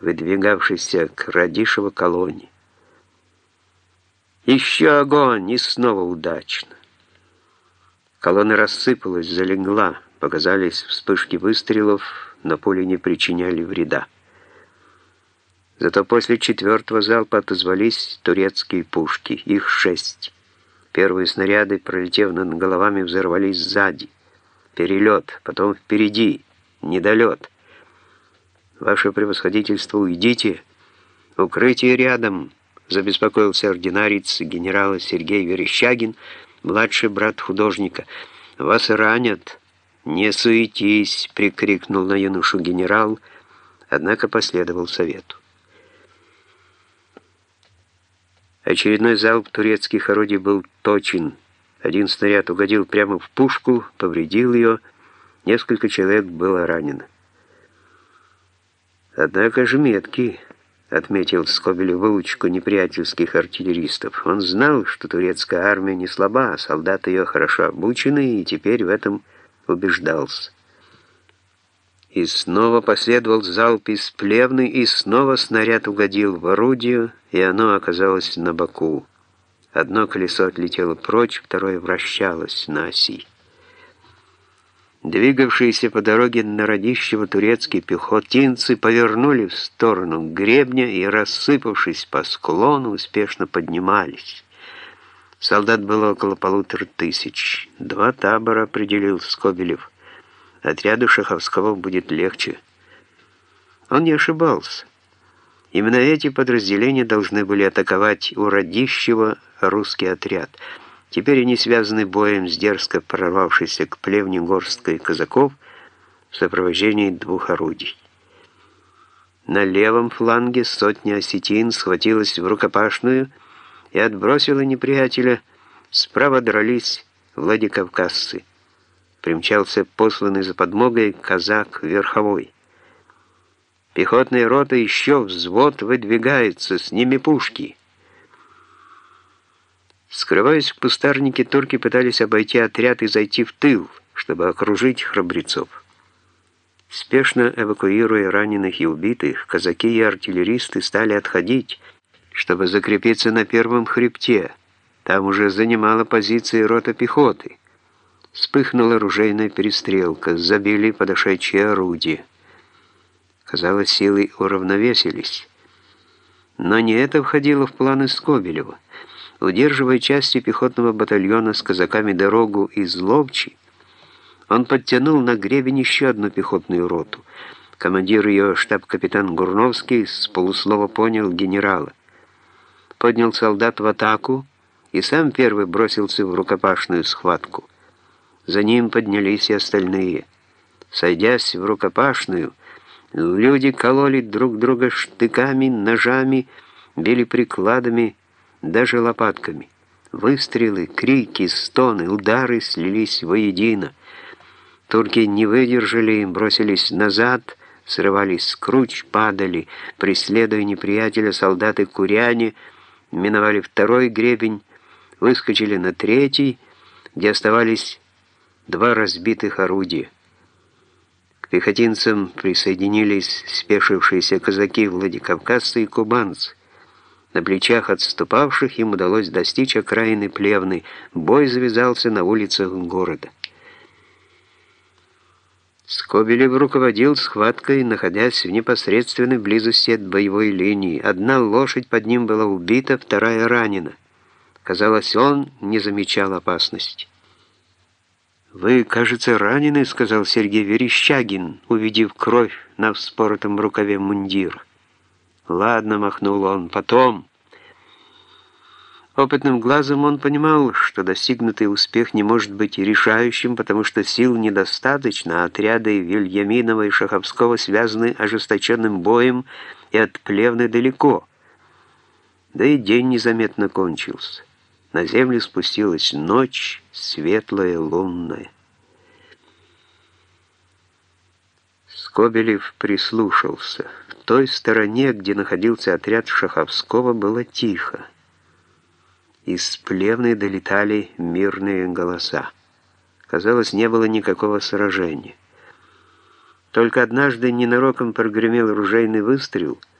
выдвигавшийся к Радишево колонне. Еще огонь, и снова удачно. Колонна рассыпалась, залегла, показались вспышки выстрелов, на поле не причиняли вреда. Зато после четвертого залпа отозвались турецкие пушки, их шесть. Первые снаряды, пролетев над головами, взорвались сзади. Перелет, потом впереди, недолет. «Ваше превосходительство, уйдите! Укрытие рядом!» забеспокоился ординарец генерала Сергей Верещагин, младший брат художника. «Вас ранят!» «Не суетись!» — прикрикнул на юношу генерал, однако последовал совету. Очередной залп турецких орудий был точен. Один снаряд угодил прямо в пушку, повредил ее, несколько человек было ранено. Однако же меткий, отметил Скобелев выучку неприятельских артиллеристов. Он знал, что турецкая армия не слаба, а солдаты ее хорошо обучены, и теперь в этом убеждался. И снова последовал залп из плевны, и снова снаряд угодил в орудие, и оно оказалось на боку. Одно колесо отлетело прочь, второе вращалось на оси. Двигавшиеся по дороге на Радищево турецкие пехотинцы повернули в сторону гребня и, рассыпавшись по склону, успешно поднимались. Солдат было около полутора тысяч. Два табора определил Скобелев. Отряду Шаховского будет легче. Он не ошибался. Именно эти подразделения должны были атаковать у Радищева русский отряд — Теперь они связаны боем с дерзко прорвавшейся к плевне горсткой казаков в сопровождении двух орудий. На левом фланге сотня осетин схватилась в рукопашную и отбросила неприятеля. Справа дрались владикавказцы. Примчался посланный за подмогой казак Верховой. Пехотная рота еще взвод выдвигается, с ними пушки — Скрываясь в кустарнике, турки пытались обойти отряд и зайти в тыл, чтобы окружить храбрецов. Спешно эвакуируя раненых и убитых, казаки и артиллеристы стали отходить, чтобы закрепиться на первом хребте. Там уже занимала позиции рота пехоты. Вспыхнула оружейная перестрелка, забили подошедшие орудия. Казалось, силы уравновесились. Но не это входило в планы Скобелева удерживая части пехотного батальона с казаками дорогу из Ловчи, он подтянул на гребень еще одну пехотную роту. Командир ее, штаб-капитан Гурновский, с полуслова понял генерала. Поднял солдат в атаку и сам первый бросился в рукопашную схватку. За ним поднялись и остальные. Сойдясь в рукопашную, люди кололи друг друга штыками, ножами, били прикладами, даже лопатками. Выстрелы, крики, стоны, удары слились воедино. Турки не выдержали, бросились назад, срывались с круч, падали, преследуя неприятеля, солдаты-куряне, миновали второй гребень, выскочили на третий, где оставались два разбитых орудия. К пехотинцам присоединились спешившиеся казаки Владикавказцы и кубанцы. На плечах отступавших им удалось достичь окраины Плевны. Бой завязался на улицах города. Скобелев руководил схваткой, находясь в непосредственной близости от боевой линии. Одна лошадь под ним была убита, вторая ранена. Казалось, он не замечал опасности. «Вы, кажется, ранены», — сказал Сергей Верещагин, увидев кровь на вспоротом рукаве мундира. «Ладно», — махнул он, — «потом». Опытным глазом он понимал, что достигнутый успех не может быть решающим, потому что сил недостаточно, отряды Вильяминова и Шаховского связаны ожесточенным боем и от Плевны далеко. Да и день незаметно кончился. На землю спустилась ночь, светлая, лунная. Скобелев прислушался. Той стороне, где находился отряд Шаховского, было тихо. Из плевны долетали мирные голоса. Казалось, не было никакого сражения. Только однажды ненароком прогремел ружейный выстрел —